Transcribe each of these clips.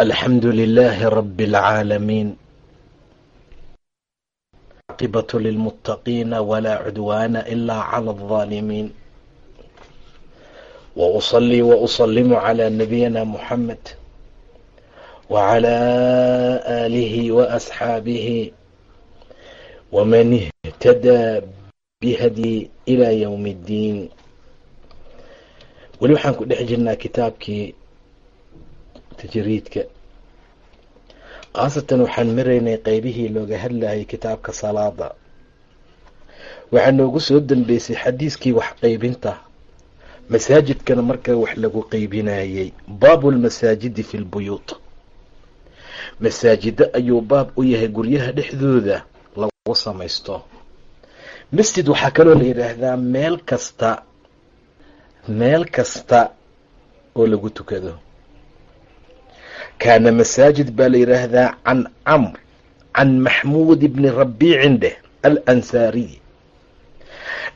الحمد لله رب العالمين عاقبة للمتقين ولا عدوان إلا على الظالمين وأصلي وأسلم على نبينا محمد وعلى آله وأصحابه ومن اهتدى بهدي إلى يوم الدين weli waxaan ku dhex jirnaa kitaabkii tajriidka khaasatan waxaan maraynay qeybihii looga hadlayay kitaabka salaada. Waxaa noogu soo dambeysay xadiiskii wax qeybinta masaajidkana markaa wax lagu qeybinayay baabu lmasaajidi fi lbuyuut masaajida ayuu baab u yahay guryaha dhexdooda lagu samaysto. Masjid waxaa kaloo la yidhaahdaa meel kasta meel kasta oo lagu tukado kaana masaajid baa la yidhaahdaa can camr can maxmuud ibni rabiicin dheh al ansaariy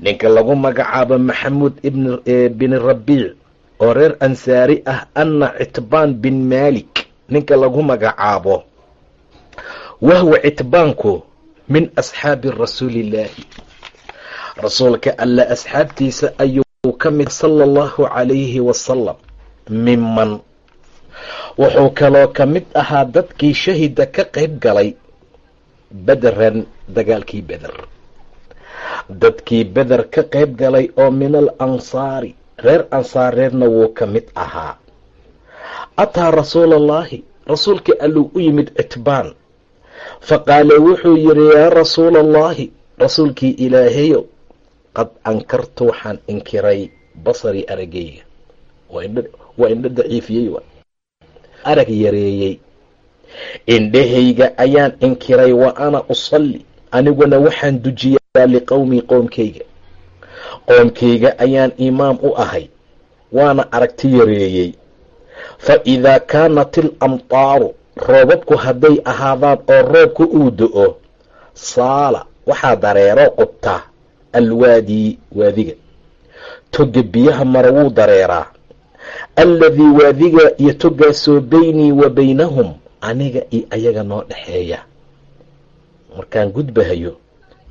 ninka lagu magacaabo maxamuud ibn rabiic oo reer ansaari ah anna citbaan bin malik ninka lagu magacaabo wahwa citbaanku min asxaabi rasuulillaahi rasuulka alla asxaabtiisa ayuu ka mid sala allahu calayhi wasalam miman wuxuu kaloo ka mid ahaa dadkii shahida ka qayb galay bederan dagaalkii beder. Dadkii beder ka qayb galay oo min al ansaari reer ansaareedna wuu ka mid ahaa. Ataa rasuulallaahi rasuulkii alluu u yimid citbaan. Fa qaala wuxuu yidhi yaa rasuula allaahi rasuulkii ilaahayo qad ankartu waxaan inkiray basarii aragayga. Waa indho daciifiyey arag yareeyey. Indhahayga ayaan inkiray wa ana usalli aniguna waxaan dujiyaa liqowmii qoomkayga. Qoomkayga ayaan imaam u ahay waana aragti yareeyey. Fa idaa kaanat il amtaaru roobabku hadday ahaadaan oo roobku uu do-o saala waxaa dareero qubtaa alwaadii waadiga. Toga biyaha mara wuu dareeraa alladii waadiga iyo togaasoo beynii wa baynahum aniga iyo ayaga noo dhexeeya markaan gudbahayo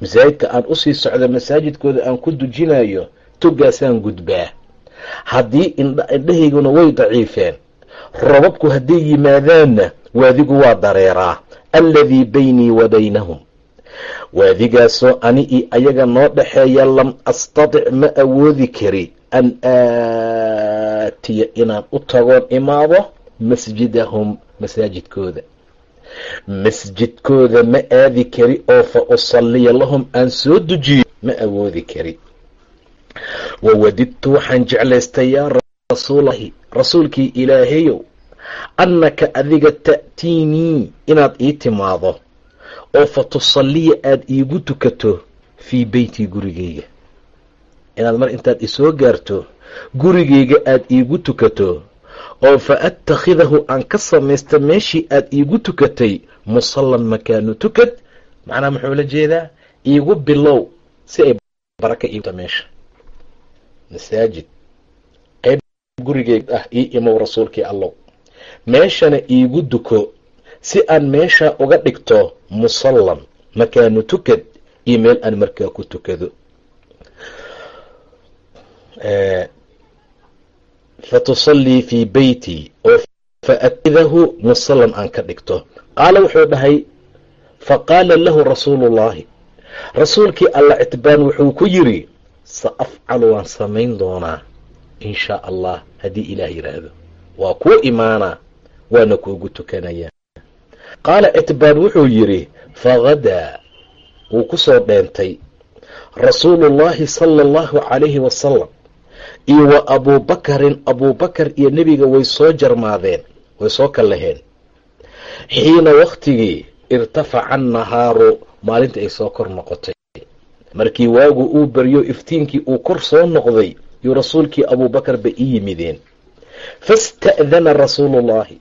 masaajidka aan u sii socdo masaajidkooda aan ku dujinayo togaasaan gudbaa. Haddii indhahayguna way daciifeen. Robabku hadday yimaadaanna waadigu waa dareeraa. Alladii beynii wa baynahum. Waadigaasoo ani io ayaga noo dhexeeya lam astadic ma awoodi kari an aatiya inaan u tagoon imaado masjidahum masaajidkooda. Masjidkooda ma aadi kari oo fa usalliya lahum aan soo dujiyo ma awoodi kari. Wawadidtu waxaan jeclaystay yaa rasuulahi rasuulkii ilaahayow annaka adiga ta'tiinii inaad ii timaado oo fa tusalliya aada iigu tukato fii beyti gurigeyga. Inaad mar intaad isoo gaarto gurigeyga aada iigu tukato oo fa attakhidahu aan ka samaysta meeshii aada iigu tukatay musallan makaanu tukad macnaa muxuu la jeedaa iigu bilow si ay baraka iita meesha. Masaajid. Qayb gurigeyga ah ii imow rasuulkii allow. Meeshana iigu duko si aan meesha uga dhigto musallan makaanu tukad iyo meel aan markaa ku tukado fa tusallii fii beyti oo fa atidahu musallan aan ka dhigto. Qaala wuxuu dhahay fa qaala lahu rasuulullaahi. Rasuulkii alla citbaan wuxuu ku yidhi sa afcalu waan samayn doonaa in shaa allah haddii ilaah yidhaahdo waa kuu imaanaa waana kuugu tukanayaa qaala citbaan wuxuu yidhi fagadaa wuu ku soo dheentay. Rasuulullaahi sala allahu calayhi wasalam iyo wa abuubakarin abuubakar iyo nebiga way soo jarmaadeen way soo kallaheen. Xiina waktigii irtafaca annahaaru maalinta ay soo kor noqotay. Markii waagu uu baryo iftiinkii uu kor soo noqday yuu rasuulkii abuubakar ba ii yimideen. Fasta'dana rasuuluullaahi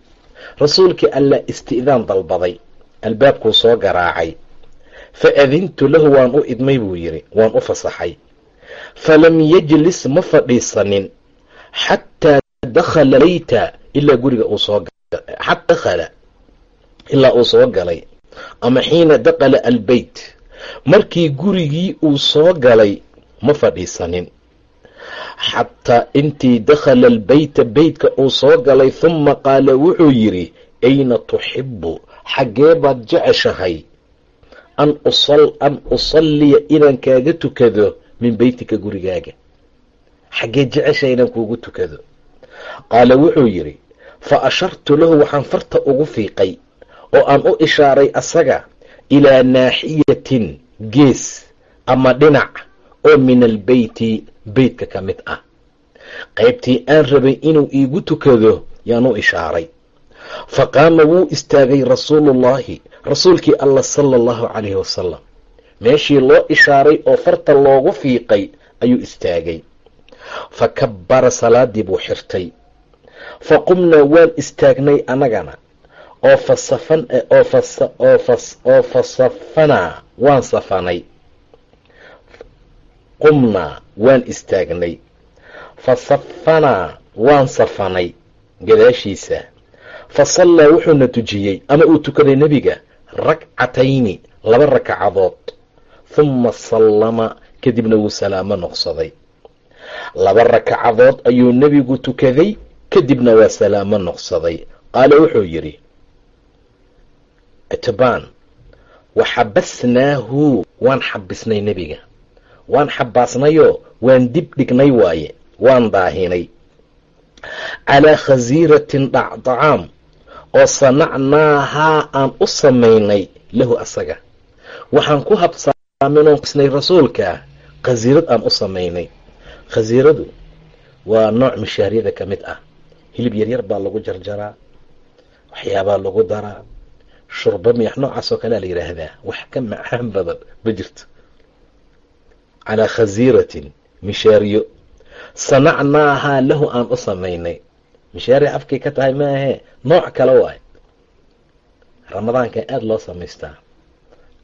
rasuulkii alla isti'daan dalbaday albaabkuu soo garaacay. Fa adintu lahu waan u idmay buu yidhi waan u fasaxay falam yajlis ma fadhiisanin xataa dakhala beyta ilaa guriga uu soo xata dakhala ilaa uu soo galay ama xiina dakala albeyt markii gurigii uu soo galay ma fadhiisanin xataa intii dakhala albeyta beytka uu soo galay huma qaala wuxuu yidhi ayna tuxibu xaggee baad jeceshahay an an usalliya inaan kaaga tukado min beytika gurigaaga. Xaggee jeceshahay inaan kuugu tukado. Qaala wuxuu yidhi fa ashartu lahu waxaan farta ugu fiiqay oo aan u ishaaray asaga ilaa naaxiyatin gees ama dhinac oo min albeyti beytka ka mid ah. Qaybtii aan rabay inuu iigu tukado yaan u ishaaray. Fa qaama wuu istaagay rasuuluullaahi rasuulkii allah sala allahu calayhi wasalam meeshii loo ishaaray oo farta loogu fiiqay ayuu istaagay. Fa kabbara salaadii buu xirtay. Fa qumnaa waan istaagnay annagana oo oo fas oo fasafanaa waan safanay. Qumnaa waan istaagnay. Fasafanaa waan safanay gadaashiisa. Fa sallaa wuxuuna tujiyey ama uu tukaday nebiga rakcatayni laba rakacadood huma sallama kadibna wuu salaamo noqsaday. Laba rakacadood ayuu nebigu tukaday kadibna waa salaamo noqsaday. Qaala wuxuu yidhi itbaan waxabasnaahu waan xabisnay nebiga. Waan xabaasnayoo waan dib dhignay waaye waan daahinay. Calaa khasiiratin dhacdacaam oo sanacnaahaa aan u samaynay lahu asaga. Waxaan ku habsaaminoo isnay rasuulka khasiirad aan u samaynay khasiiradu waa nooc mishaaryada ka mid ah. Hilib yaryar baa lagu jarjaraa waxyaabaa lagu daraa shurba miyax noocaas oo kalea la yidhaahdaa wax ka macaan badan ma jirto. Calaa khasiiratin mishaariyo. Sanacnaahaa lahu aan u samaynay mishaariya afkay ka tahay maahee nooc kale waay. Ramadaanka aada loo samaystaa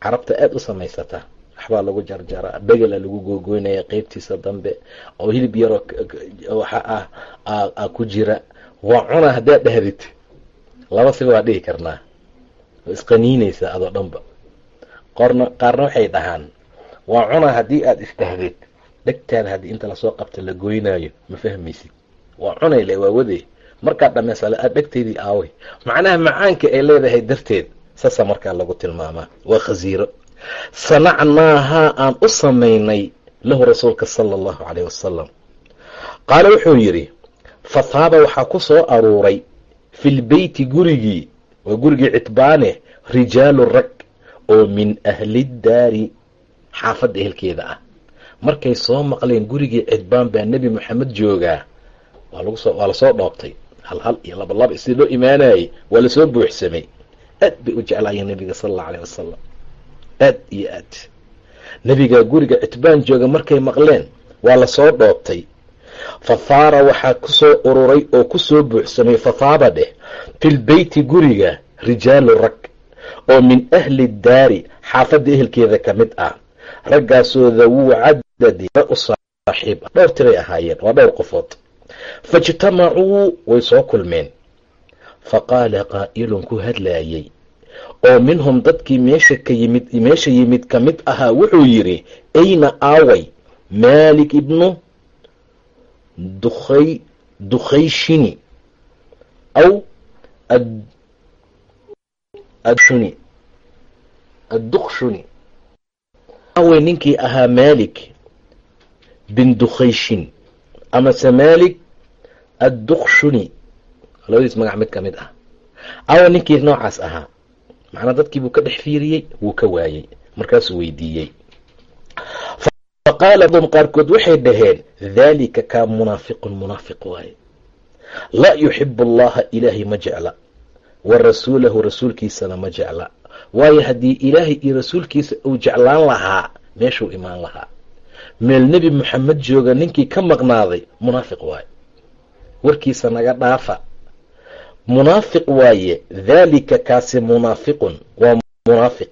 carabta aada u samaysataa waxbaa lagu jarjaraa begela lagu googoynaya qeybtiisa dambe oo hilib yaroo waxa ah ku jira waa cuna haddaad dhahdid laba siba waa dhihi karnaa. Isqaniinaysaa adoo dhanba. Qorna qaarna waxay dhahaan waa cuna haddii aada isdhahdid dhegtaada haddii inta la soo qabta la goynaayo ma fahmaysid? Waa cunayle waa wadey markaad dhammaysala aad dhegteydii aaway. Macnaha macaanka ay leedahay darteed saasaa markaa lagu tilmaamaa. Waa khasiiro sanacnaahaa aan u samaynay lahu rasuulka sala allahu calayh wasalam qaala wuxuu yidhi fathaaba waxaa ku soo aruuray filbeyti gurigii waa gurigii citbaane rijaalu rag oo min ahliddaari xaafadda ehelkeeda ah. Markay soo maqleen gurigii cidbaan baa nebi moxamed joogaa. Waa la soo dhoobtay. Hal hal iyo laba laba sidii loo imaanayay waa la soo buuxsamay. Aad bay u jeclaayeen nebiga sala allau alayh wasalam aad iyo aad. Nebigaa guriga citbaan jooga markay maqleen waa la soo dhoobtay. Fathaara waxaa ku soo ururay oo ku soo buuxsamay fathaaba dheh filbeyti guriga rijaalu rag oo min ahli daari xaafadda ehelkeeda ka mid ah. Raggaasoo dawuu cadadi u saaxiib. Ah dhowr tiray ahaayeen waa dhowr qofood. Faijtamacuu way soo kulmeen. Fa qaala qaa'ilun ku hadlaayay oo minhum dadkii meesha ka yimid meesha yimid ka mid ahaa wuxuu yidhi ayna aaway? Maalik ibnu dukhay dukhayshini aw adshuni addukshuni aaway ninkii ahaa maalik bin dukhayshin amase maalik addukshuni labadiis magac mid ka mid ah. Awa ninkii noocaas ahaa macnaa dadkii buu ka dhex fiiriyey wuu ka waayey. Markaasuu weydiiyey. Faqaala dum qaarkood waxay dhaheen daalika kaa munaafiqun munaafiq waaye. Laa yuxibu allaha ilaahay ma jecla. Wa rasuulahu rasuulkiisana ma jecla. Waayo haddii ilaahay iyo rasuulkiisa uu jeclaan lahaa meeshuu imaan lahaa. Meel nebi moxamed jooga ninkii ka maqnaaday munaafiq waaye. Warkiisa naga dhaafa munaafiq waaye daalika kaasi munaafiqun waa munaafiq.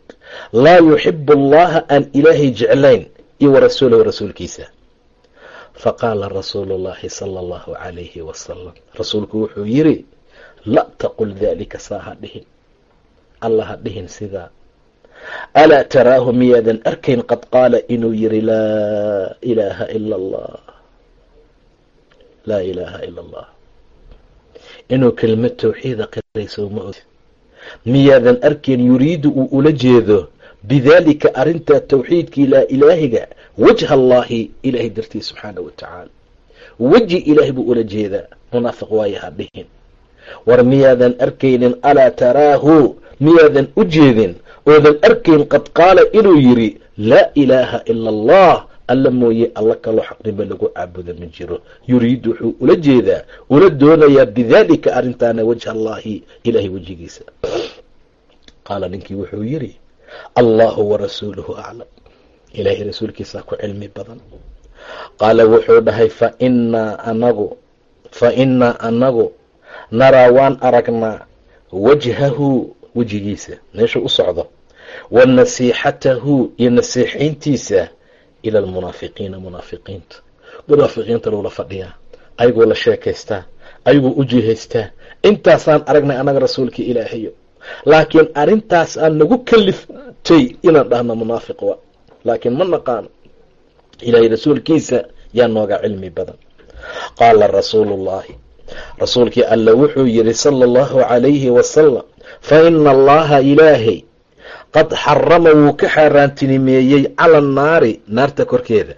Laa yuxibu allaha aan ilaahay jeclayn iyo wa rasuulahu rasuulkiisa. Faqaala rasuulu llahi sala allahu calayhi wasalam rasuulku wuxuu yiri la taqul daalika saa ha dhihin. Alla ha dhihin sidaa alaa taraahu miyaadan arkayn qad qaala inuu yiri laa ilaaha ila allah. Laa ilaaha ila allah inuu kelmad tawxiida qirayso ma og miyaadan arkayn yuriidu uu ula jeedo bidaalika arrintaa tawxiidkii laa ilaahiga wajha allaahi ilaahay dartiis subxaana wa tacaala. Weji ilaahay buu ula jeedaa munaafiq waayo ha dhihin. War miyaadan arkaynin alaa taraahu miyaadan u jeedin oodan arkayn qad qaala inuu yiri laa ilaaha ila allah alla mooye alla kaloo xaqnimo lagu caabudo ma jiro. Yuriidu wuxuu ula jeedaa ula doonayaa bidaalika arrintaana wajha allaahi ilaahay wejigiisa. Qaala ninkii wuxuu yiri allahu warasuuluhu aclam. Ilaahay rasuulkiisaa ku cilmi badan. Qaala wuxuu dhahay fa innaa anagu fa innaa anagu naraa waan aragnaa wajhahu wejigiisa. Meeshuu u socdo. Wa nasiixatahu iyo nasiixayntiisa ila almunaafiqiina munaafiqiinta munaafiqiinta loola fadhiyaa ayagoo la sheekaystaa ayagoo u jihaystaa intaasaan aragnay annaga rasuulka ilaahayo laakiin arrintaas aan nagu kaliftay inaan dhahno munaafiq wa laakiin ma naqaano ilaahay rasuulkiisa yaa nooga cilmi badan qaala rasuulu llahi rasuulkii alla wuxuu yidhi sala allahu calayhi wasalam fa ina allaha ilaahay qad xarama wuu ka xaaraantinimeeyey cala annaari naarta korkeeda.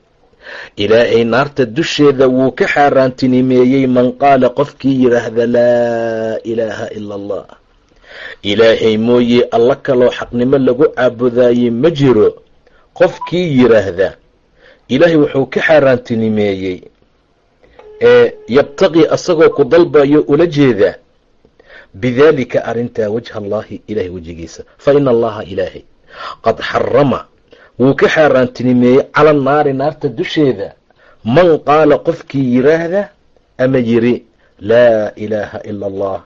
Ilaahay naarta dusheeda wuu ka xaaraantinimeeyey man qaala qofkii yidhaahda laa ilaaha ila allah ilaahay mooye alla kaloo xaqnimo lagu caabudaayey ma jiro. Qofkii yidhaahda ilaahay wuxuu ka xaaraantinimeeyey. Ee yabtaqii asagoo ku dalbayo ula jeeda bidaalika arrintaa wajha allahi ilahay wejigiisa fa ina allaha ilaahay qad xarama wuu ka xaaraantinimeeyey cala naari naarta dusheeda man qaala qofkii yidhaahda ama yiri laa ilaaha ila allah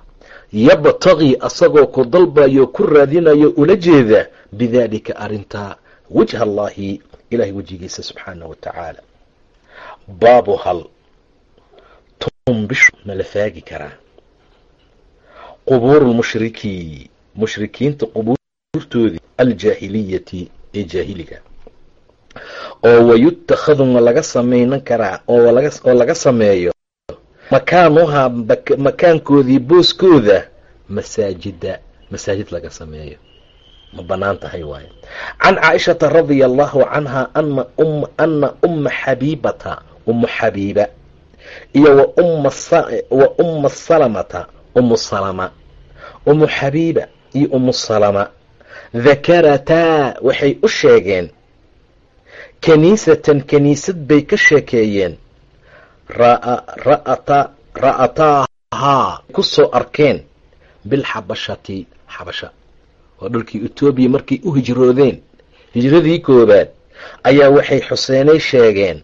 yabtaqii asagoo ku dalbayo ku raadinayo ula jeeda bidaalika arrintaa wajha allahi ilahay wejigiisa subxaanahu wa tacaala baabu hal tumbishu ma la faagi karaa qubuur lmushrikii mushrikiinta qubuurtoodii aljaahiliyati ee jaahiliga oo wayutakhadu ma laga samaynan karaa oo laga sameeyo makaanuhaa makaankoodii booskooda masaajida masaajid laga sameeyo ma bannaan tahay waaye can caaishata radia allahu canha ana umma xabiibata ummu xabiiba iyo wa umma salamata umu salama umu xabiiba iyo umu salama dakarataa waxay u sheegeen kaniisatan kaniisad bay ka sheekeeyeen ra'ataahaa ku soo arkeen bilxabashati xabasha waa dhulkii etoobiya markay u hijroodeen hijradii koowaad ayaa waxay xuseenay sheegeen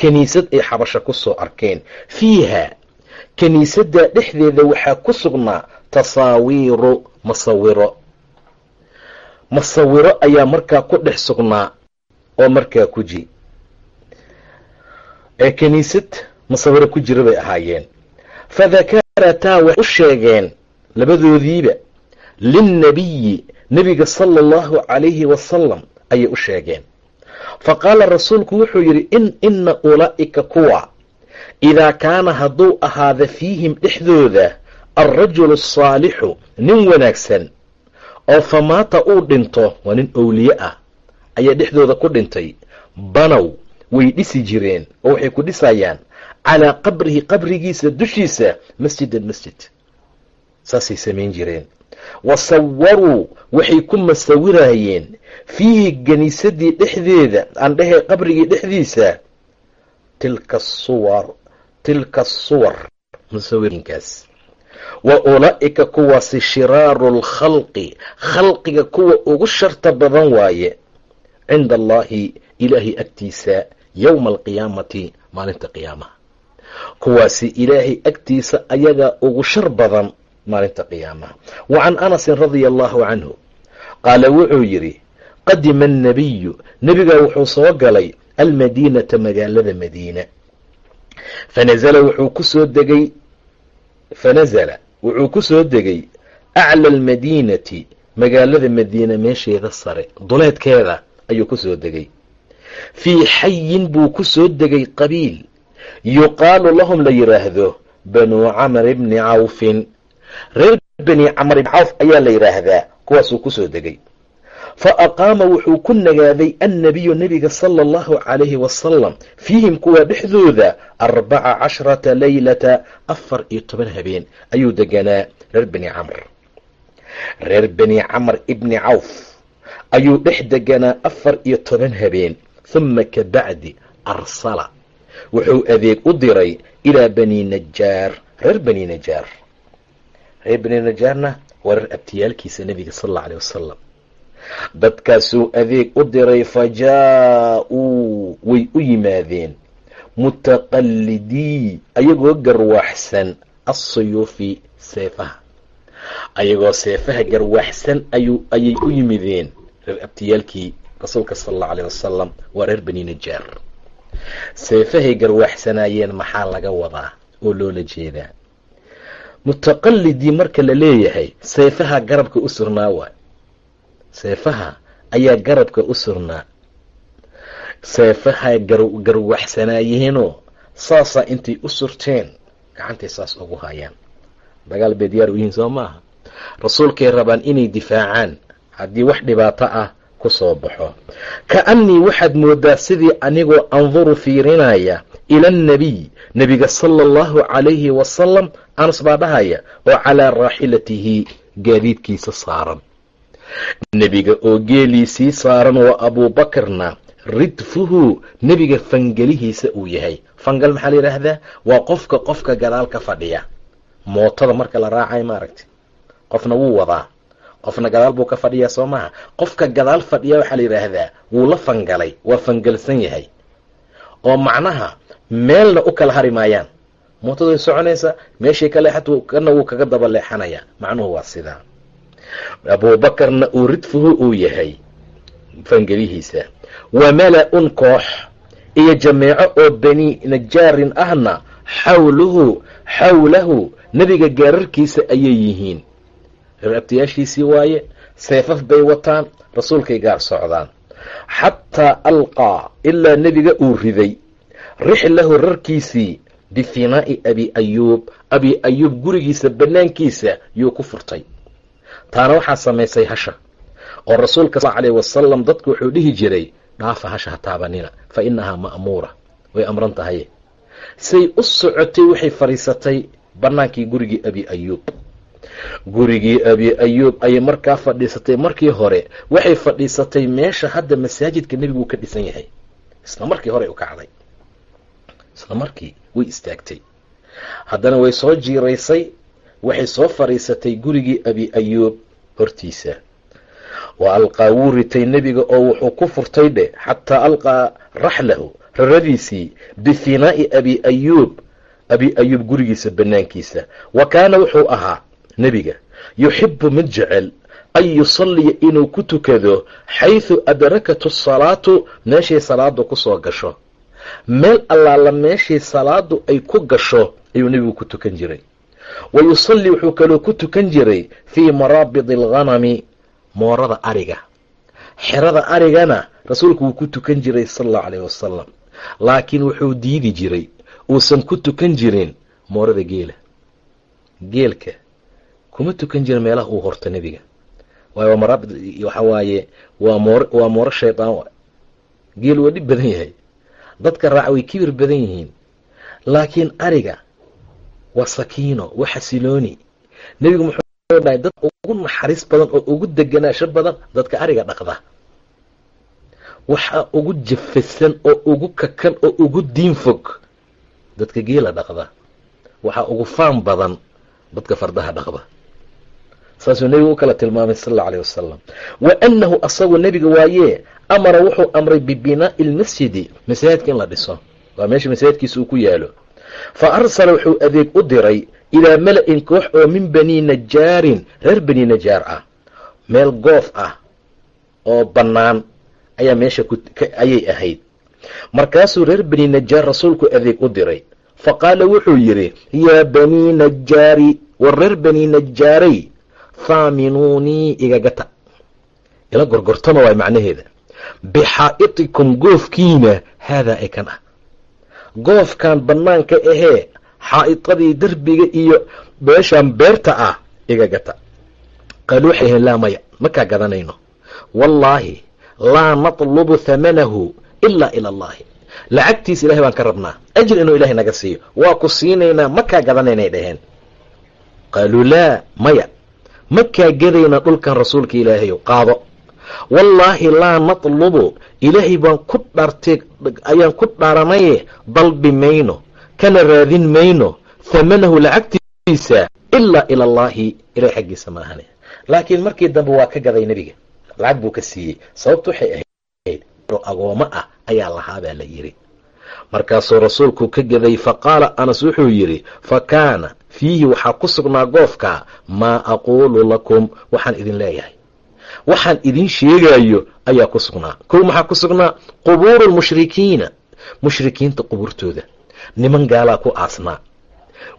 kaniisad ay xabasha ku soo arkeen. Fiiha kiniisadda dhexdeeda waxaa ku sugnaa tasaawiiru masawiro. Masawiro ayaa markaa ku dhex sugnaa oo markaa ku ji ee kiniisad masawiro ku jira bay ahaayeen. Fadakarataa waxay u sheegeen labadoodiiba linnabiyi nebiga sala allahu calayhi wasalam ayay u sheegeen. Fa qaala rasuulku wuxuu yidhi in ina ulaa'ika kuwa idaa kaana hadduu ahaada fiihim dhexdooda alrajulu asaalixu nin wanaagsan. oo famaata uu dhinto waa nin owliye ah. Ayaa dhexdooda ku dhintay. Banow way dhisi jireen oo waxay ku dhisayaan. Calaa qabrihi qabrigiisa dushiisa masjidan masjid. Saasay samayn jireen. Wa sawaruu waxay ku masawirayeen fiihi kaniisadii dhexdeeda aan dhehee qabrigii dhexdiisa tilka suwar tilka suwar. Musawirkaas wa ulaa'ika kuwaasi shiraaru lkhalqi khalqiga kuwa ugu sharta badan waaye. Cinda allaahi ilaahay agtiisa yowma alqiyaamati maalinta qiyaamaha. Kuwaasi ilaahay agtiisa ayagaa ugu shar badan maalinta qiyaamaha. Wa can anasin radia allahu canhu qaala wuxuu yidhi qadima annabiyu nebigaa wuxuu soo galay almadiinata magaalada madiina fanazala wuxuu ku soo degay fanazala wuxuu ku soo degay acla almadiinati magaalada madiina meesheeda sare duleedkeeda ayuu ku soo degay. Fii xayin buu ku soo degay qabiil. Yuqaalu lahum la yidhaahdo banuu camr bni cawfin. Reer bani camr ibni cawf ayaa la yidhaahdaa kuwaasuu ku soo degay fa aqaama wuxuu ku nagaaday annabiyu nebiga sala allahu calayhi wasalam fiihim kuwa dhexdooda arbaca casharata leylata afar iyo toban habeen ayuu deganaa reer bani camr reer bani camr ibni cawf ayuu dhex deganaa afar iyo toban habeen huma ka bacdi arsala wuxuu adeeg u diray ilaa bani najaar reer bani najaar reer bani najaarna waa reer abtiyaalkiisa nebiga sal alla aleh wasalam dadkaasuu adeeg u diray fa jaa-uu way u yimaadeen. Mutaqallidii ayagoo garwaaxsan assuyuufi seefaha. Ayagoo seefaha garwaaxsan ayuu ayay u yimideen reer abtiyaalkii rasuulka sala allau aleh wasalam waa reer bani najaar seefahay garwaaxsanaayeen maxaa laga wadaa oo loola jeedaa? Mutaqallidii marka la leeyahay seefaha garabka u surnaa waay seefaha ayaa garabka u surnaa. Seefaha garwaxsanaayihiinoo saasaa intay u surteen gacantay saas ugu hayaan. Dagaal bay diyaar u yihiin soo maaha. Rasuulkay rabaan inay difaacaan haddii wax dhibaato ah ku soo baxo. Ka-annii waxaad moodaa sidii anigoo anduru fiirinaya ila annabiy nebiga sala allahu calayhi wasalam anas baa dhahaya oo calaa raaxilatihi gaadiidkiisa saaran nebiga oo geeliisii saaran waa abuubakarna ridfuhu nebiga fangelihiisa uu yahay. Fangal maxaa la yidhaahdaa? Waa qofka qofka gadaal ka fadhiya. Mootada marka la raacay maaragti. Qofna wuu wadaa. Qofna gadaal buu ka fadhiyaa soo maaha. Qofka gadaal fadhiya waxaa la yidhaahdaa wuu la fangalay waa fangalsan yahay. Oo macnaha meelna u kala hari maayaan. Mootadu way soconaysa meeshii ka leexat kana wuu kaga daba leexanaya. Macnuhu waa sidaa abuubakarna uu ridfuhu uu yahay fangelihiisa. Wa mala-un koox iyo jameeco oo bani najaarin ahna xawluhu xawlahu nebiga gaararkiisa ayay yihiin. Reer abtayaashiisii waaye seefaf bay wataan rasuulkay gaar socdaan. Xataa alqaa ilaa nebiga uu riday. Rixlahu rarkiisii bifinaa'i abi ayuub abi ayuub gurigiisa bannaankiisa yuu ku furtay taana waxaa samaysay hasha. Oo rasuulka sal aleyh wasalam dadku wuxuu dhihi jiray dhaafa hasha ha taabanina fa inahaa ma'muura. Way amran tahay. Say u socotay waxay fadhiisatay bannaankii gurigii abi ayuub gurigii abi ayuub ayay markaa fadhiisatay markii hore. Waxay fadhiisatay meesha hadda masaajidka nebigu ka dhisan yahay. Isla markii hore u kacday isla markii way istaagtay. Haddana way soo jiiraysay waxay soo fadhiisatay gurigii abi ayuub hortiisa. Wa alqaa wuu ritay nebiga oo wuxuu ku furtay dheh xataa alqaa raxlahu raradiisii bifinaa'i abi ayuub abi ayuub gurigiisa bannaankiisa. Wa kaana wuxuu ahaa nebiga yuxibu mid jecel an yusalliya inuu ku tukado xaysu adrakatu salaatu meeshay salaadu ku soo gasho. Meel allaala meeshii salaadu ay ku gasho ayuu nebigu ku tukan jiray wa yusalli wuxuu kaloo ku tukan jiray fii maraabidi alghanami moorada ariga xerada arigana rasuulku wuu ku tukan jiray sala allahu caleyhi wasalam laakiin wuxuu diidi jiray uusan ku tukan jirin moorada geela geelka kuma tukan jirin meelaha uu horto nebiga waayo maraabid waxa waaye waa moor waa mooro shaydaan wa geel waa dhib badan yahay dadka raaca way kibir badan yihiin laakiin ariga waa sakiino waa xasilooni. Nebigu muxuu dhahay dad ugu naxariis badan oo ugu deganaasho badan dadka ariga dhaqda. Waxaa ugu jafasan oo ugu kakan oo ugu diin fog dadka geela dhaqda. Waxaa ugu faan badan dadka fardaha dhaqda. Saasuu nebigu u kala tilmaamay sal allau alayh wasalam wa annahu asagu nebiga waayee amara wuxuu amray bibinaa'i lmasjidi masaajidka in la dhiso. Waa meesha masaajidkiisa uu ku yaalo fa arsala wuxuu adeeg u diray ilaa mala-in koox oo min bani najaarin reer bani najaar ah. Meel goof ah oo bannaan ayaa meesha ayay ahayd. Markaasuu reer bani najaar rasuulku adeeg u diray. Fa qaala wuxuu yidhi yaa banii najaari war reer bani najaaray faaminuunii igagata ila gorgortama waay macnaheeda. Bixaa'itikum goofkiina haadaa ee kan ah goofkan bannaanka ahee xaa'itadii derbiga iyo beeshan beerta ah igagata qaalu waxay aheen laa maya makaa gadanayno. Wallaahi laa natlubu hamanahu ilaa ila allahi lacagtiisa ilahay baan ka rabnaa. Ajir inuu ilahay naga siiyo. Waa ku siinaynaa makaa gadanaynay dhaheen qaaluu laa maya makaa gadaynaa dhulkan rasuulka ilaahayow qaado wallaahi laa natlubu ilaahay baan ku dhaartay ayaan ku dhaaranaye dalbi mayno kana raadin mayno hamanahu lacagtiisa ilaa ila allaahi xaggiisa ma ahane. Laakiin markii dambe waa ka gaday nebiga. Lacag buu ka siiyey. Sababtu waxay ahayd agoomo ah ayaa lahaa baa la yidhi. Markaasuu rasuulku ka gaday fa qaala anas wuxuu yidhi fa kaana fiihi waxaa ku sugnaa goofka maa aquulu lakum waxaan idin leeyahay waxaan idin sheegayo ayaa ku sugnaa. Kow maxaa ku sugnaa? Qubuuru lmushrikiina mushrikiinta qubuurtooda. Niman gaalaa ku aasnaa.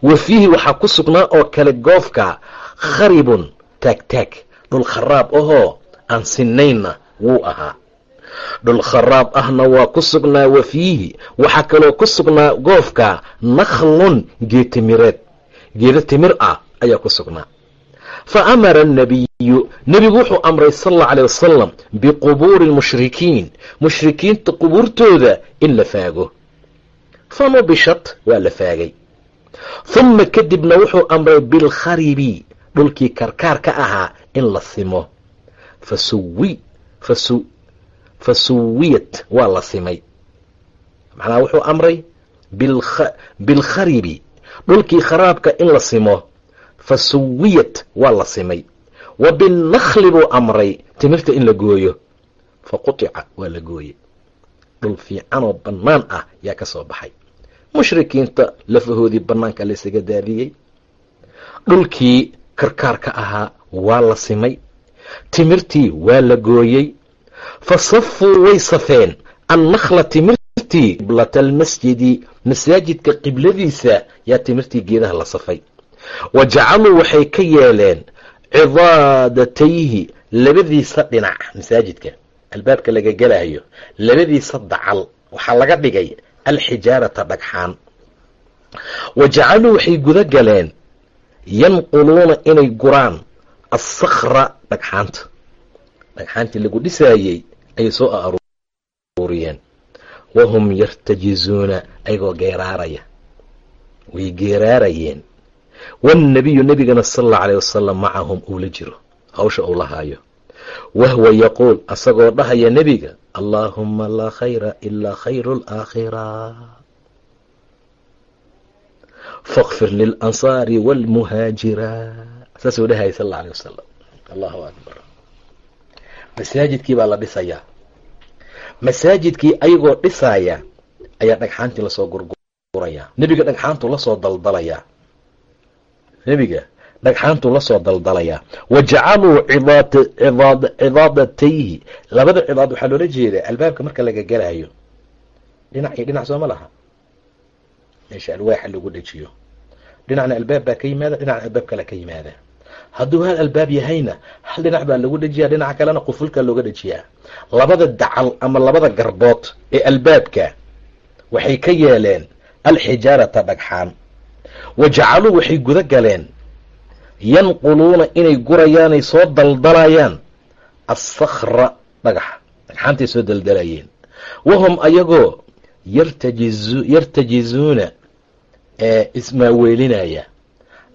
Wa fiihi waxaa ku sugnaa oo kale goofka kharibun taagtaag dhul kharaab ahoo aan sinaynna wuu ahaa. Dhul kharaab ahna waa ku sugnaa wa fiihi. Waxaa kaloo ku sugnaa goofka nakhlun geed timireed geedo timir ah ayaa ku sugnaa fa amara annabiyu nebigu wuxuu amray sal allau alay wasalam biqubuuri lmushrikiin mushrikiinta qubuurtooda in la faago fa nubishat waa la faagay humma kadibna wuxuu amray bilkharibi dhulkii karkaar ka ahaa in la simo fasuwi fasu fa suwiyat waa la simay macnaha wuxuu amray bilkharibi dhulkii kharaabka in la simo fa suwiyat waa la simay. Wa binnakhli buu amray. Timirta in la gooyo. Fa qutica waa la gooye dhul fiicanoo bannaan ah yaa ka soo baxay. Mushrikiinta lafahoodii bannaanka laysaga daadiyey. Dhulkii karkaarka ahaa waa la simay. Timirtii waa la gooyey fa safuu way safeen. Annakhla timirtii qiblata almasjidi masaajidka qibladiisa yaa timirtii geedaha la safay wa jacaluu waxay ka yeeleen cidaadatayhi labadiisa dhinac masaajidka albaabka laga gelayo labadiisa dacal waxaa laga dhigay alxijaarata dhagxaan. Wa jacaluu waxay guda galeen yanquluuna inay guraan assakhra dhagxaanta. Dhagxaantii lagu dhisaayey ayay soo aruuriyeen. Wahum yartajizuuna ayagoo geeraaraya. Way geeraarayeen wannabiyu nebigana sala allau alayh wasalam macahum uu la jiro hawsha uu lahaayo wahwa yaquul asagoo dhahaya nebiga allaahuma laa khayra ilaa khayru alaakhira fakfir lilansaari waalmuhaajira saasuu dhahaya sal alla alay wasalam allahu akbar masaajidkii baa la dhisayaa masaajidkii ayagoo dhisaaya ayaa dhagxaantii la soo gurgurayaa nebiga dhagxaantuu la soo daldalayaa nebiga dhagxaantuu la soo daldalayaa wa jacaluu cidaadatayhi labada cidaad waxaa loola jeedaa albaabka marka laga galayo. Dhinac iyo dhinac sooma laha. Meesha alwaaxa lagu dhejiyo dhinacna albaab baa ka yimaada dhinacna albaab kale ka yimaada. Hadduu hal albaab yahayna hal dhinac baa lagu dhejiyaa dhinaca kalena qufulkaa looga dhejiyaa labada dacal ama labada garbood ee albaabka waxay ka yeeleen alxijaarata dhagxaan wa jacaluu waxay guda galeen. Yanquluuna inay gurayaanay soo daldalayaan. Assakhra dhagax. Dhagxaantay soo daldalayeen. Wahum ayagoo yartajizu yartajizuuna ee ismaaweelinaya.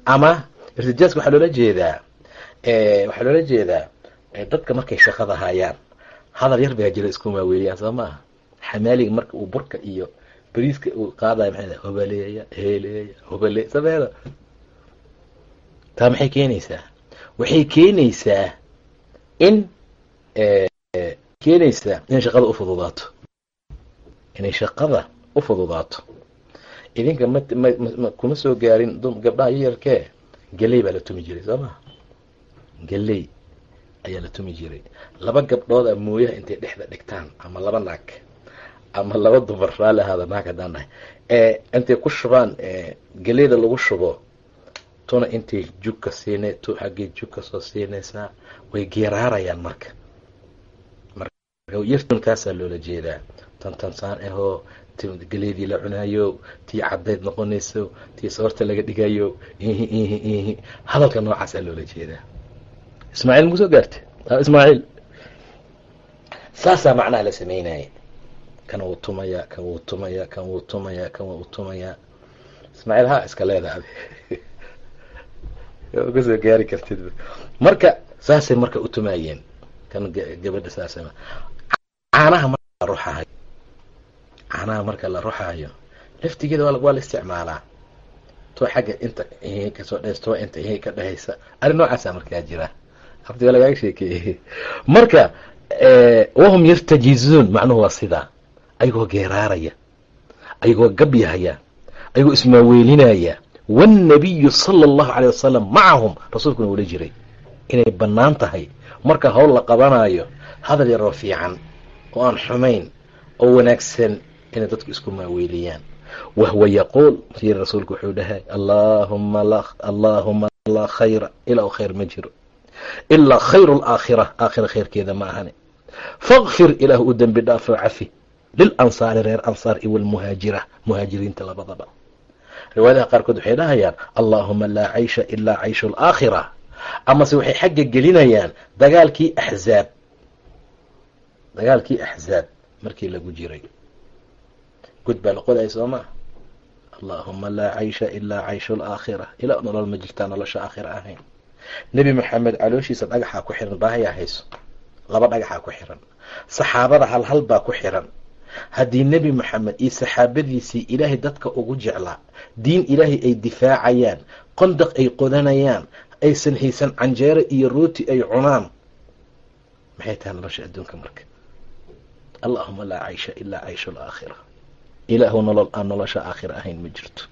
Ama irtijaaska waxaa loola jeedaa waxaa loola jeedaa dadka markay shaqada hayaan. Hadal yar baa jira isku maaweeliyaan soo maaha xamaaliga marka uu burka iyo bariiska uu qaadayo maxay hobaleeya heeleeya hobale sameeda taa maxay keenaysaa? Waxay keenaysaa in keenaysaa inay shaqada u fududaato. Inay shaqada u fududaato. Idinka ma ma kuma soo gaarin gabdhaha yayarkee geley baa la tumi jiray soo maa geley ayaa la tumi jiray. Laba gabdhooda mooyaha intay dhexda dhigtaan ama laba naag ama laba dumar raali ahaada naag haddaan nahay. Intay ku shubaan geleyda lagu shubo tuna intay jugka siina tu xaggay jugka soo siinaysaa way geeraarayaan marka. Yartunkaasaa loola jeedaa. Tantansaan ahoo geleydii la cunaayo tii caddayd noqonayso tii soorta laga dhigayo ihi ihi ihi hadalka noocaasaa loola jeedaa. Ismaaciil mugu soo gaarte ismaaciil. Saasaa macnaha la sameynaya kan wuu tumayaa kan wuu tumayaa kan wuu tumayaa kan wuu tumayaa ismaaciil ha iska leeda adi ka soo gaari kartid. Marka saasay marka u tumaayeen kan gabadha saasa caanaha marka la ruxaayo. Caanaha marka la ruxaayo laftigeeda waa la isticmaalaa. To xagga inta ihi ka soo dhees to inta ihi ka dhehaysa arrin noocaasa markaa jira. Abdi waa lagaaga sheekeeyey marka wahum yartajizuun macnuhu waa sidaa ayagoo geeraaraya ayagoo gabyahaya ayagoo ismaaweelinaya wاnnabiyu sala allahu caleyh wasalam macahum rasuulkuna ula jiray. Inay bannaan tahay. Marka howl la qabanayo hadal yaroo fiican oo aan xumayn oo wanaagsan inay dadku isku maaweeliyaan. Wahwa yaquul markii rasuulku wuxuu dhahay allahuma allaahuma laa khayra ilaa khayr ma jiro. Ilaa khayru alaakhira aakhira khayrkeeda ma ahane fakfir ilaah u dembi dhaafo cafi lilansaari reer ansaar iyo walmuhaajira muhaajiriinta labadaba. Riwaayadaha qaarkood waxay dhahayaan allaahuma laa caysha ilaa cayshu alaakhira amase waxay xagga gelinayaan dagaalkii axzaab dagaalkii axzaab markii lagu jiray. God baa la qodaya soo maa allaahuma laa caysha ilaa cayshu alaakhira ilaa nolol ma jirtaa nolosha aakhira ahayn. Nebi maxamed calooshiisa dhagaxaa ku xiran baahayaa hayso. Laba dhagaxaa ku xiran. Saxaabada hal hal baa ku xiran haddii nebi maxamed iyo saxaabadiisii ilaahay dadka ugu jeclaa diin ilaahay ay difaacayaan qondaq ay qodanayaan aysan haysan canjeero iyo rooti ay cunaan maxay tahay nolosha adduunka marka? Allaahuma laa caysha ilaa cayshu alaakhira ilaahu nolol aan nolosha aakhira ahayn ma jirto.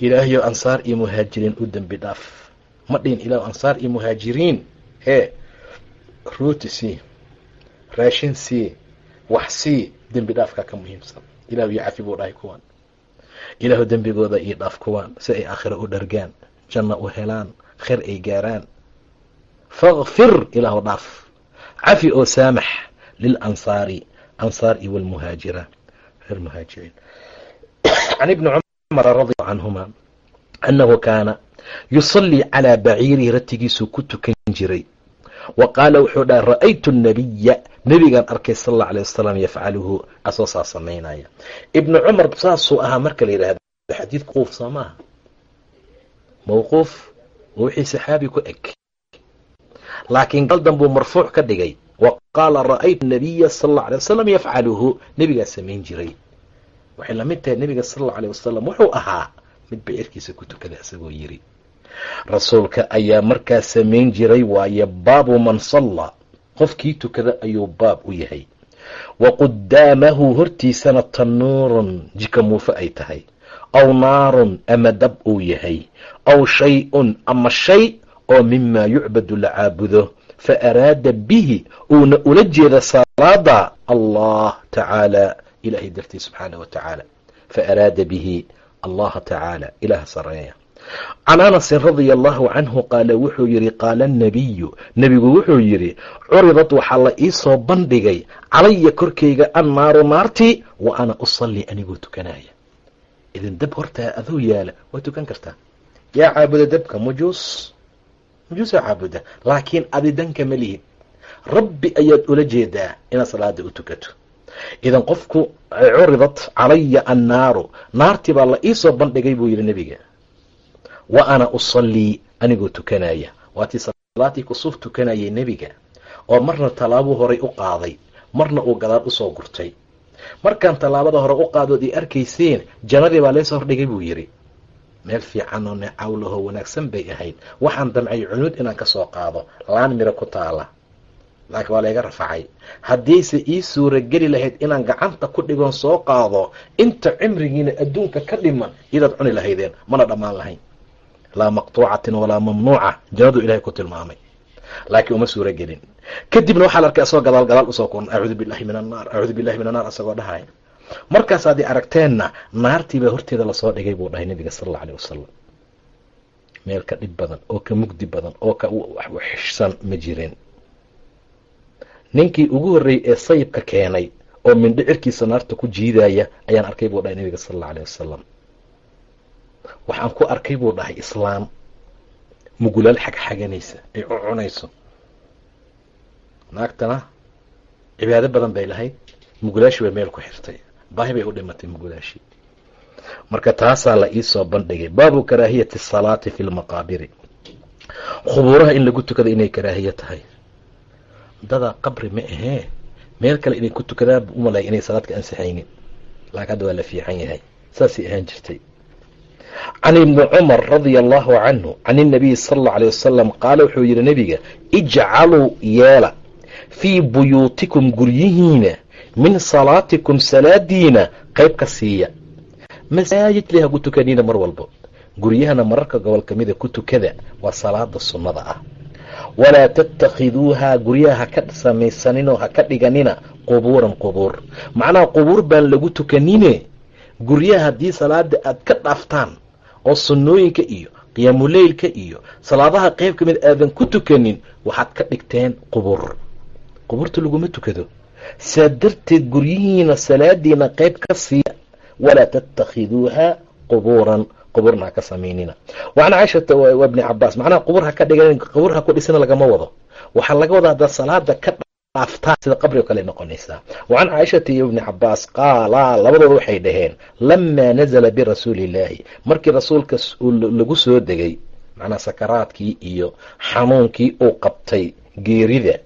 Ilaahayo ansaar iyo muhaajiriin u dembi dhaaf. Ma dhihin ilaahu ansaar iyo muhaajiriin hee rooti sii raashin sii wax sii dembi dhaafkaa ka muhiimsan. Ilahu iyo cafi buu dhahay kuwaan ilaahu dembigooda io dhaaf kuwaan si ay aakhira u dhargaan janno u helaan khayr ay gaaraan. Fakfir ilaahu dhaaf. Cafi oo saamax lilansaari ansaar iyo walmuhaajira reer muhaajiriin can ibni cumara radi canhuma annahu kaana yusallii calaa baciirihi ratigiisuu ku tukan jiray wa qaala wuxuu dhahay ra'aytu nabiya nebigaan arkay sal alla alay wasalam yafcaluhu asoo saa samaynaya ibnu cumar saasuu ahaa marka la yidhahdo xadiid quuf soo maaha mawquuf waa wixii saxaabi ku eg laakiin galdan buu marfuuc ka dhigay wa qaala ra'aytu nabiya sal alla alay wasalam yafcaluhu nebigaa samayn jiray waxay la mid tahay nebiga sal alla alay wasalam wuxuu ahaa mid bacirkiisa ku tukada isagoo yiri rasuulka ayaa markaa samayn jiray waaye baabu man salla. Qofkii tukada ayuu baab u yahay. Wa qudaamahu hortiisana tanuurun jika muufe ay tahay. Aw naarun ama dab uu yahay. Aw shay-un ama shay oo mimaa yucbadu la caabudo. Fa araada bihi uuna ula jeeda salaada allah tacaala ilahay dartii subxaanah wa tacaala fa araada bihi allaha tacaala ilaah sareeya can anasin radia allahu canhu qaala wuxuu yidhi qaala anabiyu nebigu wuxuu yidhi curidad waxaa la iisoo bandhigay calaya korkayga annaaru naartii wa ana usallii anigoo tukanaya. Idin dab hortaa aduu yaalla waa tukan kartaa. Yaa caabuda dabka mujuus. Mujuusaa caabuda laakiin adi danka ma lihid rabbi ayaad ula jeedaa inaad salaada u tukato. Idan qofku curidad calaya annaaru naartii baa la iisoo bandhigay buu yidhi nebiga wa ana usallii anigoo tukanaya. Waatii salaatii kusuuf tukanayay nebiga. Oo marna tallaabuu horay u qaaday. Marna uu gadaal u soo gurtay. Markaan tallaabada hore u qaadood i arkayseen jannadii baa leesoo hordhigay buu yidhi. Meel fiican oo necawlahoo wanaagsan bay ahayd. Waxaan damcay cunuud inaan ka soo qaado. Laan miro ku taala. Laakiin waa layga rafacay. Haddiise ii suurageli lahayd inaan gacanta ku dhigoon soo qaado inta cimrigiina adduunka ka dhiman idaad cuni lahaydeen mana dhammaan lahayn laa maqtuucatin walaa mamnuuca jannadu ilahay ku tilmaamay. Laakiin uma suura gelin kadibna waxaa la arkay asagoo gadaal gadaal u soo kuran acuudu billahi min annaar acuudu billahi min annaar asagoo dhahay. Markaas haddii aragteenna naartiibaa horteeda la soo dhigay buu dhahay nabiga sala alla aleyh wasalam meel ka dhib badan oo ka mugdi badan oo ka xishsan ma jireen. Ninkii ugu horreeyey ee sayibka keenay oo mindhicirkiisa naarta ku jiidaya ayaan arkay buu dhahay nabiga sala alla aleyh wasalam waxaan ku arkay buu dhahay islaam. Mugulaal xagxaganaysa ay u cunayso. Naagtana cibaado badan bay lahayd. Mugulaashii bay meel ku xirtay. Baahi bay u dhimatay mugulaashii marka taasaa la iisoo bandhigay. Baabu karaahiyati asalaati fi lmaqaabiri khubuuraha in lagu tukada inay karaahiya tahay. Dadaa qabri ma ahee meel kale inay ku tukadaan umalaya inay salaadka ansixaynin. Laakiin hadda waa la fiican yahay. Saasay ahaan jirtay can ibni cumar radia allahu canhu can inabiyi sala allau alay wasalam qaala wuxuu yihi nebiga ijcaluu yeela fii buyuutikum guryihiina min salaatikum salaadiina qayb ka siiya masaajid le ha ku tukanina mar walbo guryahana mararka gobol kamida ku tukada waa salaada sunnada ah walaa tattakhiduuhaa guryaha ha ka samaysaninoo ha ka dhiganina qubuuran qubuur macnaha qubuur baan lagu tukanine guryaha haddii salaada aad ka dhaaftaan oo sunnooyinka iyo qiyaamuleylka iyo salaadaha qayb ka mid aadan ku tukanin waxaad ka dhigteen qubuur. Qubuurta laguma tukado. Saa darteed guryihiina salaadiina qayb ka siiya walaa tattakhiduuhaa qubuuran. Qubuurna ha ka samaynina. Wacan caaishata wa bni cabaas macnaha qubuur ha ka dhigan qubuur ha ku dhisina lagama wado. Waxaa laga wadaa haddaad salaada ka dhaaftaan sida qabri oo kale noqonaysaa wacan caaishata iyo ibni cabaas qaalaa labadooda waxay dhaheen lamaa nazala birasuuli illaahi markii rasuulka lagu soo degay macnaha sakaraadkii iyo xanuunkii uu qabtay geerida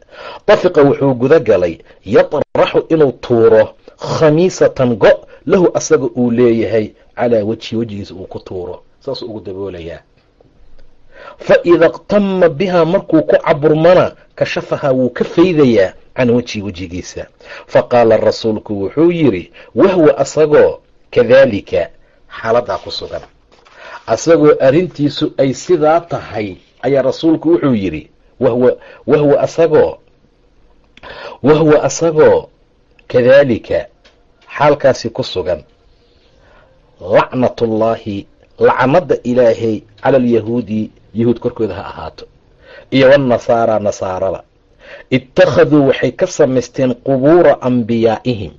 dafiqa wuxuu guda galay yatraxu inuu tuuro khamiisatan go lahu asaga uu leeyahay calaa wejhi wejigiisa uu ku tuuro. Saasuu ugu daboolayaa fa ida iqtama bihaa markuu ku caburmana kashafahaa wuu ka faydayaa can wejhi wejigiisa. Fa qaala rasuulku wuxuu yidhi wahwa asagoo kadaalika xaaladaa ku sugan. Asagoo arrintiisu ay sidaa tahay ayaa rasuulku wuxuu yidhi wahwa wahwa asagoo wahwa asagoo kadaalika xaalkaasi ku sugan. Lacnatullaahi lacnada ilaahay cala alyahuudi yahuud korkooda ha ahaato. Iyo wanasaara nasaarada. Ittakhaduu waxay ka samaysteen qubuura ambiyaa'ihim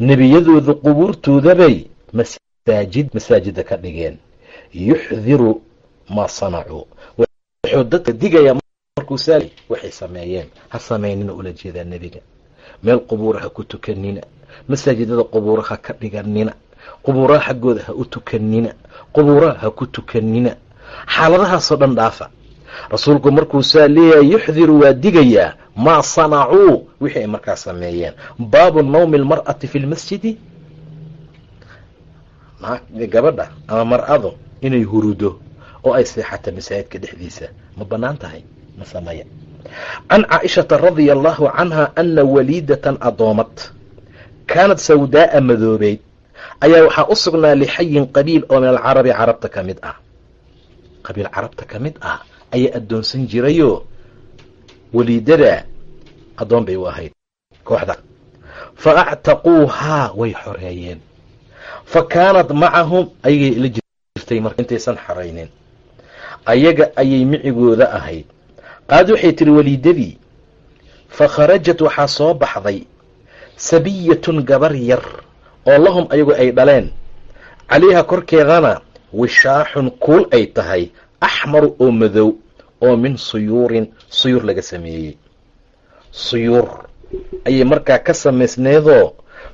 nebiyadooda qubuurtoodabay masaajid masaajida ka dhigeen. Yuxdiru maa sanacuu. Wuxuu dadka digayaa markuu saali waxay sameeyeen. Ha samaynina ula jeedaa nebiga. Meel qubuura ha ku tukanina. Masaajidada qubuura ha ka dhiganina. Qubuuraha xaggooda ha u tukanina. Qubuuraha ha ku tukanina xaaladahaasoo dhan dhaafa. Rasuulku markuu saa leeyahay yuxdiru waa digayaa maa sanacuu wixii ay markaa sameeyeen. Baabu nawmi almar'ati fi lmasjidi gabadha ama mar-adu inay hurudo oo ay seexata masaajidka dhexdiisa. Ma bannaan tahay ma sameya can caaishata radia allahu canha ana waliidatan adoomad kaanad sawdaa'a madoobeyd ayaa waxaa u sugnaa lixayin qabiil oo min alcarabi carabta ka mid ah qabiil carabta ka mid ah ayaa addoonsan jirayoo waliidada addoon bay u ahayd kooxda. Fa actaquuhaa way xoreeyeen. Fa kaanat macahum ayagay ila jirtay marka intaysan xoraynin ayaga ayay micigooda ahayd. Qaad waxay tiri waliidadii fa kharajat waxaa soo baxday sabiyatun gabar yar oo lahum ayagu ay dhaleen. Calayha korkeedana wishaaxun kuul ay tahay axmaru oo madow oo min suyuurin suyuur laga sameeyey suyuur ayay markaa ka samaysneedoo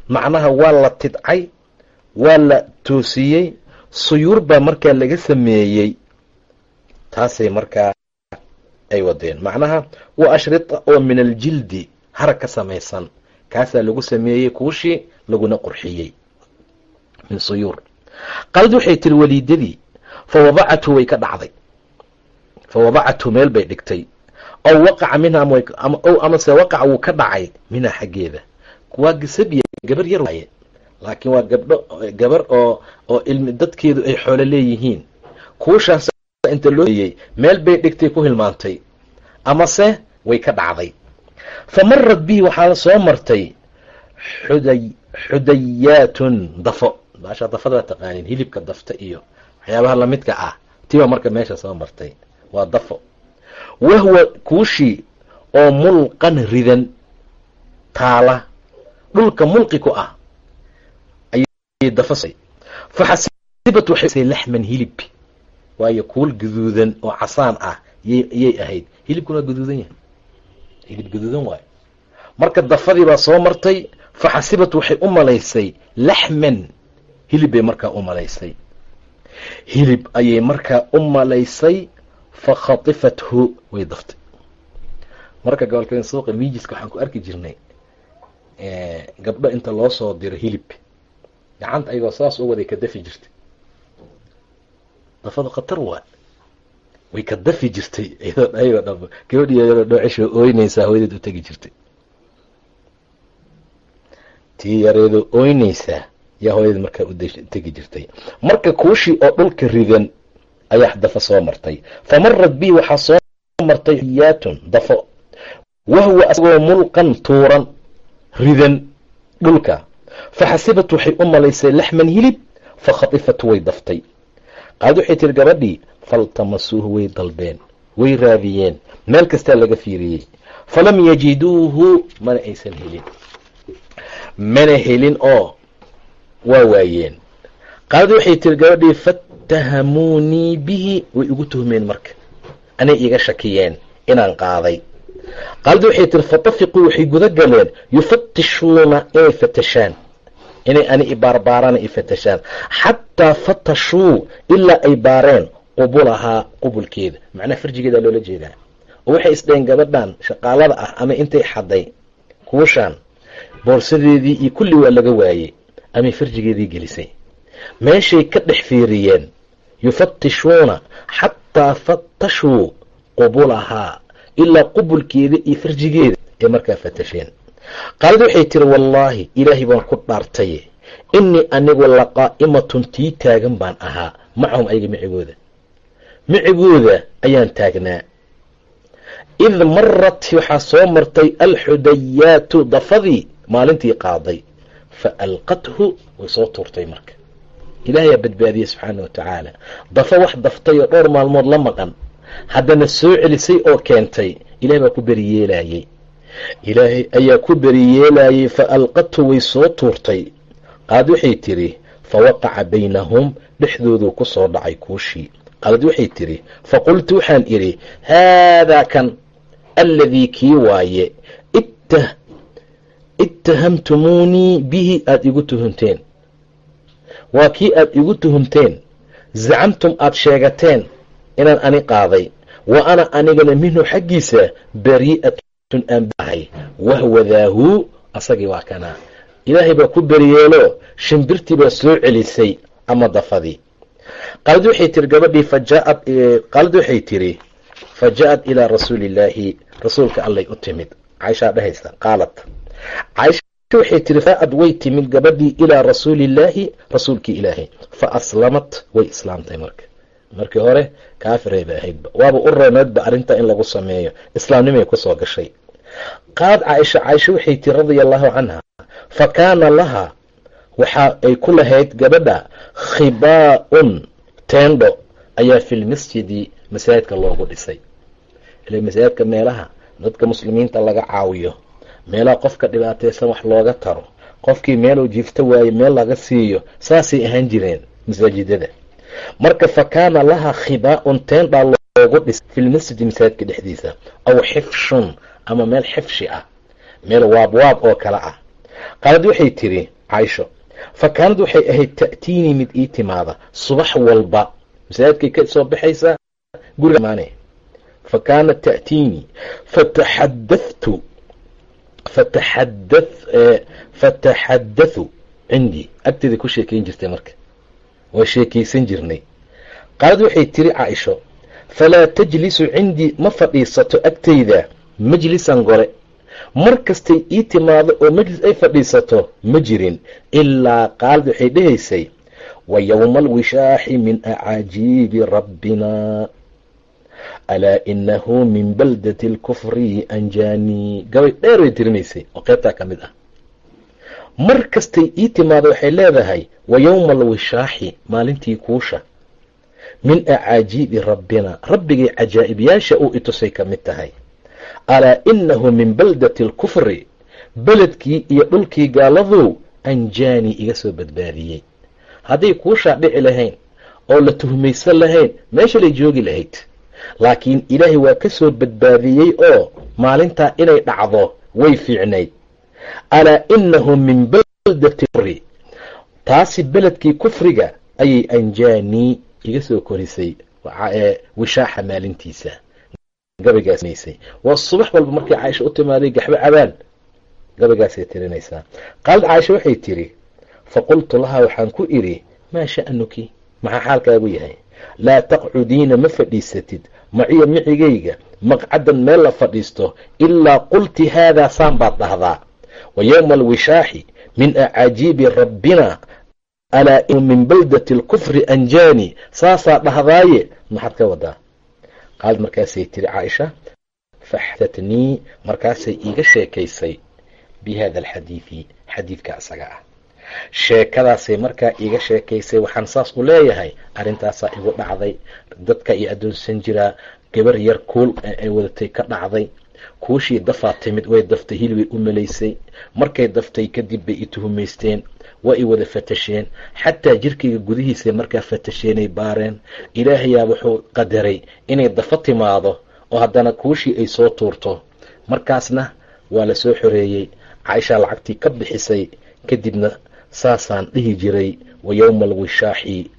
macnaha waa la tidcay waa la toosiyey suyuur baa markaa laga sameeyey taasay markaa ay wadeen macnaha waa ashrita oo min aljildi harag ka samaysan kaasaa lagu sameeyey kuushii laguna qurxiyey min suyuur qaalad waxay tiri waliidadii fa wadacathu way ka dhacday. fa wadacathu meel bay dhigtay. ow waqaca minha amase waqaca wuu ka dhacay minhaa xaggeeda waa gasabiya gabar yar waaye laakiin waa gabdho gabar oo oo ilmi dadkeedu ay xoolo leeyihiin kuushaas inta loo yey meel bay dhigtay ku hilmaantay. amase way ka dhacday. fa marad bihi waxaa soo martay xuday xudayaatun dafo baasha dafada waa taqaaniin hilibka dafta iyo waxyaabaha lamidka ah tiba marka meesha soo martay. Waa dafo. Wahwa kuushii oo mulqan ridan taala dhulka mulqi ku ah ayay dafasay. Fa xasibat waxay laxman hilib. Waayo kuul guduudan oo casaan ah yay ahayd. Hilibkuna waa guduudan yahay. Hilib guduudan waayo. Marka dafadii baa soo martay fa xasibat waxay u malaysay laxman. Hilib bay markaa u malaysay hilib ayay markaa u malaysay fa khatifathu way daftay. Marka gobolkeen suuqa miijiska waxaan ku arki jirnay gabdho inta loo soo diro hilib gacanta ayagoo saas u waday ka dafi jirtay. Dafadu khatar waa way ka dafi jirtay iyadoo dhab gabadhi iyadoo dhoocesho ooynaysaa u tegi jirtay. Tii yareedoo ooynaysaa yaa hooyadeed markaa u tegi jirtay. Marka kuushii oo dhulka ridan ayaa dafa soo martay. Fa marad bi waxaa soo martay yaatun dafo. Wahwa asagoo mulqan tuuran ridan dhulka. Fa xasibat waxay u malaysay laxman hilib fa khatifat way daftay. Qaad waxay tiri gabadhii faltamasuuhu way dalbeen way raadiyeen meel kastaa laga fiiriyey. Falam yajiduuhu mana aysan helin. Mana helin oo waa waayeen. Qaad waxay tiri gabadhii fattahamuunii bihi. Way igu tuhmeen marka. Anay iga shakiyeen inaan qaaday. Qaalad waxay tiri fatafiquu waxay guda galeen yufatishuuna inay fatashaan inay ani ibaarbaarana i fatashaan xataa fatashuu ilaa ay baareen qubulahaa qubulkeeda. Macnaha farjigeeda loola jeedaa. Oo waxay isdhaheen gabadhan shaqaalada ah ama intay xaday kuushaan boorsadeedii iyo kulli waa laga waayey amay farjigeedii gelisay meeshay ka dhex fiiriyeen yufatishuuna xataa fatashuu qubulahaa ilaa qubulkeeda iyo farjigeeda ay markaa fatasheen qaalad waxay tiri wallaahi ilaahay baan ku dhaartaye innii anigu laqaa'imatun tii taagan baan ahaa macahum ayaga micigooda micigooda ayaan taagnaa id marat waxaa soo martay alxudayaatu dafadii maalintii qaaday fa alqathu way soo tuurtay marka ilaahayaa badbaadiyey subxaana wa tacaala dafa wax daftay oo dhowr maalmood la maqan haddana soo celisay oo keentay ilahay baa ku beriyeelayey ilaahay ayaa ku beriyeelayey fa alqadtu way soo tuurtay qaad waxay tidhi fa waqaca baynahum dhexdooduu ku soo dhacay kuushii qaalad waxay tidhi fa qultu waxaan idhi haadaa kan alladii kii waaye ittahamtumuunii bihi aada igu tuhunteen waa kii aada igu tuhunteen zacamtum aada sheegateen inaan ani qaaday wa ana anigana minhu xaggiisa barii'atun aan bahay wahwadaahu asagii waa kanaa ilaahay baa ku beriyeelo shimbirtii baa soo celisay ama dafadii qaalad waxay tiri gabadhii fajaaad qaalad waxay tiri fa ja-ad ilaa rasuuli illaahi rasuulka allay u timid caishaa dhehaysa qaalad caaisha waxay tiri faaad way timid gabadhii ilaa rasuulillaahi rasuulkii ilaahay. Fa aslamat way islaamtay marka. Markii hore kaafiray bay ahaydba waaba u rooneedba arrintaa in lagu sameeyo. Islaamnimay ku soo gashay. Qaad caaisha caaisha waxay tiri radia allahu canha fa kaana laha waxa ay ku lahayd gabadha khibaa-un teendho ayaa filmasjidi masaajidka loogu dhisay. Ila masaajidka meelaha dadka muslimiinta laga caawiyo meelaha qofka dhibaataysan wax looga taro. Qofkii meeluu jiifto waaye meel laga siiyo saasay ahaan jireen masaajidada. Marka fa kaana laha khibaa-un teendhaa loogu dhisay filmasjidi masaajidka dhexdiisa aw xifshun ama meel xifshi ah meel waabwaab oo kale ah. Qaalad waxay tiri caaisho fa kaanad waxay ahayd ta'tiinii mid ii timaada subax walba. Masaajidkay ka soo baxaysaa guriga fa kaanat ta'tiinii fataxadatu fataxada fataxadathu cindii agteeda ku sheekayn jirtay marka waa sheekaysan jirnay qaalad waxay tiri caaisho falaa tajlisu cindii ma fadhiisato agtayda majlisan gole mar kastay ii timaado oo majlis ay fadhiisato ma jirin ilaa qaalad waxay dhehaysay wa yowma alwishaaxi min acaajiibi rabbina alaa inahu min baldati alkufri anjaanii gabay dheer bay tirinaysay oo qeybtaa ka mid ah mar kastay ii timaado waxay leedahay wa yowma alwishaaxi maalintii kuusha min acaajiibi rabbina rabbigay cajaa'ibyaasha uu itusay ka mid tahay alaa inahu min baldati alkufri beledkii iyo dhulkii gaaladow anjaanii iga soo badbaadiyey hadday kuushaa dhici lahayn oo la tuhmaysan lahayn meesha lay joogi lahayd laakiin ilaahay waa ka soo badbaadiyey oo maalintaa inay dhacdo way fiicnayd. Alaa inahu min baldati kufri. Taasi beledkii kufriga ayay anjaanii iga soo korisay wishaaxa maalintiisa gabaygaasnaysay waa subax walba markay caaisha u timaaday gaxbo cabaan gabaygaasay tirinaysaa. Qaalad caaisha waxay tiri faqultu lahaa waxaan ku idhi maa sha'nuki? Maxaa xaalkaagu yahay laa taqcudiina ma fadhiisatid. Maciya micigayga maqcadan meel la fadhiisto ilaa qulti haadaa saan baad dhahdaa. Wa yowma alwishaaxi min acaajiibi rabbina alaa min baldati alkufri anjaani saasaa dhahdaaye maxaad ka wadaa. Qaalad markaasay tiri caaisha faxdatnii markaasay iiga sheekaysay bi hada alxadiidi xadiidka isaga ah sheekadaasay markaa iiga sheekaysay waxaan saas u leeyahay arrintaasaa igu dhacday. Dadka iyo addoonsan jiraa gabar yar kuul ay wadatay ka dhacday. Kuushii dafaa timid way daftay hilibay u malaysay. Markay daftay kadib bay i tuhumaysteen waa i wada fatasheen. Xataa jirkayga gudihiisa markaa fatasheenay baareen ilaahayaa wuxuu qadaray inay dafa timaado oo haddana kuushii ay soo tuurto. Markaasna waa la soo xoreeyey. Caaishaa lacagtii ka bixisay kadibna saasaan dhihi jiray wa yowma alwishaaxi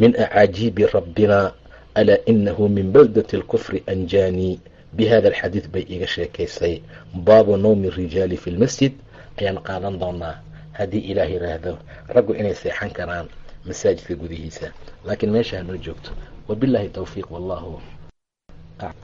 min acaajiibi rabbina alaa inahu min baldati alkufri anjaanii. Bi hada alxadiid bay iiga sheekaysay. Baabu nawmi rijaali fi lmasjid ayaan qaadan doonaa haddii ilaah yiraahdo raggu inay seexan karaan masaajidka gudihiisa. Laakiin meesha hanoo joogto. Wabillahi towfiiq wallahu